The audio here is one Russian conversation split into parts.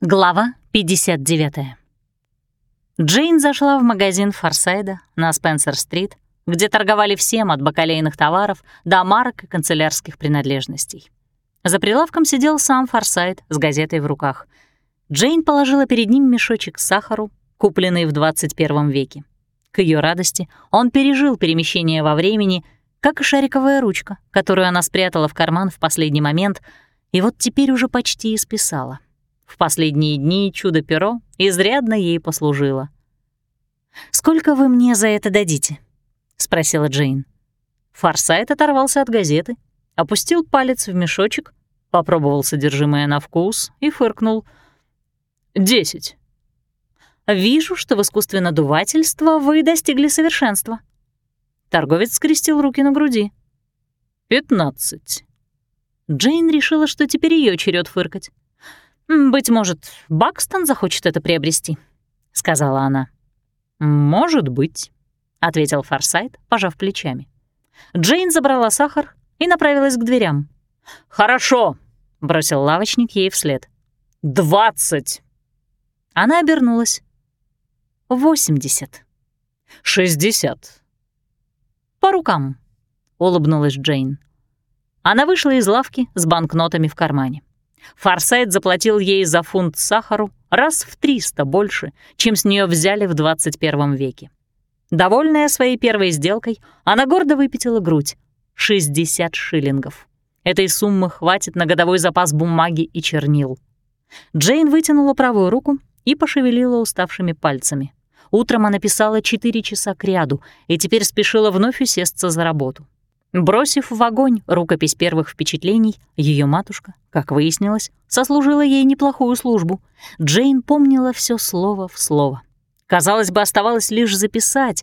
Глава 59. Джейн зашла в магазин Форсайда на Спенсер-стрит, где торговали всем от бакалейных товаров до марок и канцелярских принадлежностей. За прилавком сидел сам Форсайд с газетой в руках. Джейн положила перед ним мешочек сахару, купленный в 21 веке. К ее радости он пережил перемещение во времени, как и шариковая ручка, которую она спрятала в карман в последний момент, и вот теперь уже почти исписала. В последние дни чудо-перо изрядно ей послужило. «Сколько вы мне за это дадите?» — спросила Джейн. Форсайт оторвался от газеты, опустил палец в мешочек, попробовал содержимое на вкус и фыркнул. «Десять». «Вижу, что в искусственно-дувательство вы достигли совершенства». Торговец скрестил руки на груди. «Пятнадцать». Джейн решила, что теперь ее черед фыркать. «Быть может, Бакстон захочет это приобрести», — сказала она. «Может быть», — ответил Форсайт, пожав плечами. Джейн забрала сахар и направилась к дверям. «Хорошо», — бросил лавочник ей вслед. «Двадцать!» Она обернулась. «Восемьдесят». «Шестьдесят». «По рукам», — улыбнулась Джейн. Она вышла из лавки с банкнотами в кармане. Форсайт заплатил ей за фунт сахару раз в 300 больше, чем с нее взяли в 21 веке. Довольная своей первой сделкой, она гордо выпятила грудь. 60 шиллингов. Этой суммы хватит на годовой запас бумаги и чернил. Джейн вытянула правую руку и пошевелила уставшими пальцами. Утром она писала 4 часа кряду и теперь спешила вновь усесться за работу. Бросив в огонь рукопись первых впечатлений, ее матушка, как выяснилось, сослужила ей неплохую службу. Джейн помнила все слово в слово. Казалось бы, оставалось лишь записать,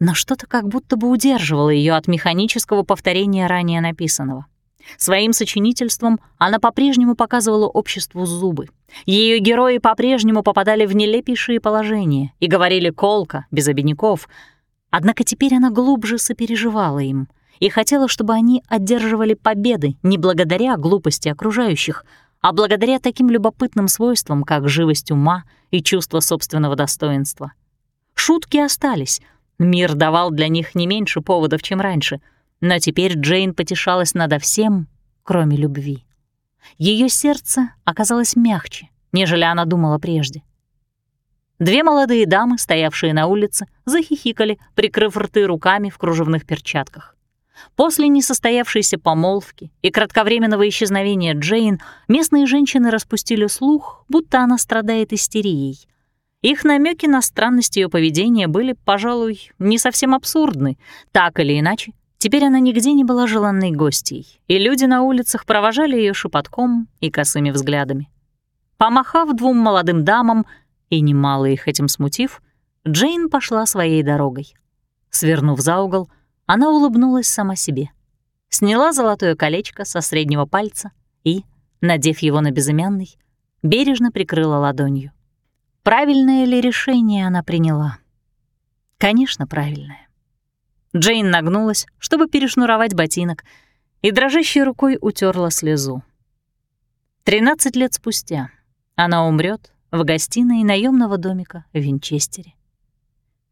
но что-то как будто бы удерживало ее от механического повторения ранее написанного. Своим сочинительством она по-прежнему показывала обществу зубы. Ее герои по-прежнему попадали в нелепейшие положения и говорили колко, без обиняков. Однако теперь она глубже сопереживала им — и хотела, чтобы они одерживали победы не благодаря глупости окружающих, а благодаря таким любопытным свойствам, как живость ума и чувство собственного достоинства. Шутки остались, мир давал для них не меньше поводов, чем раньше, но теперь Джейн потешалась надо всем, кроме любви. Ее сердце оказалось мягче, нежели она думала прежде. Две молодые дамы, стоявшие на улице, захихикали, прикрыв рты руками в кружевных перчатках. После несостоявшейся помолвки и кратковременного исчезновения Джейн местные женщины распустили слух, будто она страдает истерией. Их намеки на странность ее поведения были, пожалуй, не совсем абсурдны. Так или иначе, теперь она нигде не была желанной гостьей, и люди на улицах провожали ее шепотком и косыми взглядами. Помахав двум молодым дамам, и немало их этим смутив, Джейн пошла своей дорогой. Свернув за угол, она улыбнулась сама себе. Сняла золотое колечко со среднего пальца и, надев его на безымянный, бережно прикрыла ладонью. Правильное ли решение она приняла? Конечно, правильное. Джейн нагнулась, чтобы перешнуровать ботинок, и дрожащей рукой утерла слезу. Тринадцать лет спустя она умрет в гостиной наемного домика в Винчестере.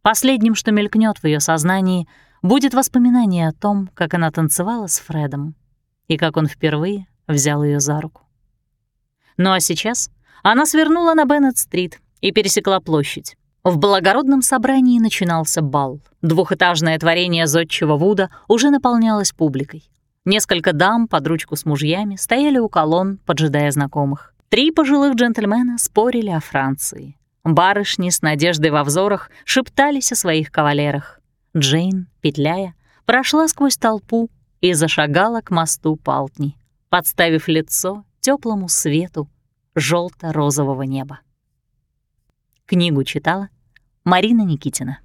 Последним, что мелькнет в ее сознании — будет воспоминание о том, как она танцевала с Фредом и как он впервые взял ее за руку. Ну а сейчас она свернула на Беннет-стрит и пересекла площадь. В благородном собрании начинался бал. Двухэтажное творение зодчего Вуда уже наполнялось публикой. Несколько дам под ручку с мужьями стояли у колонн, поджидая знакомых. Три пожилых джентльмена спорили о Франции. Барышни с надеждой во взорах шептались о своих кавалерах. Джейн, петляя, прошла сквозь толпу и зашагала к мосту Палтни, подставив лицо теплому свету желто розового неба. Книгу читала Марина Никитина.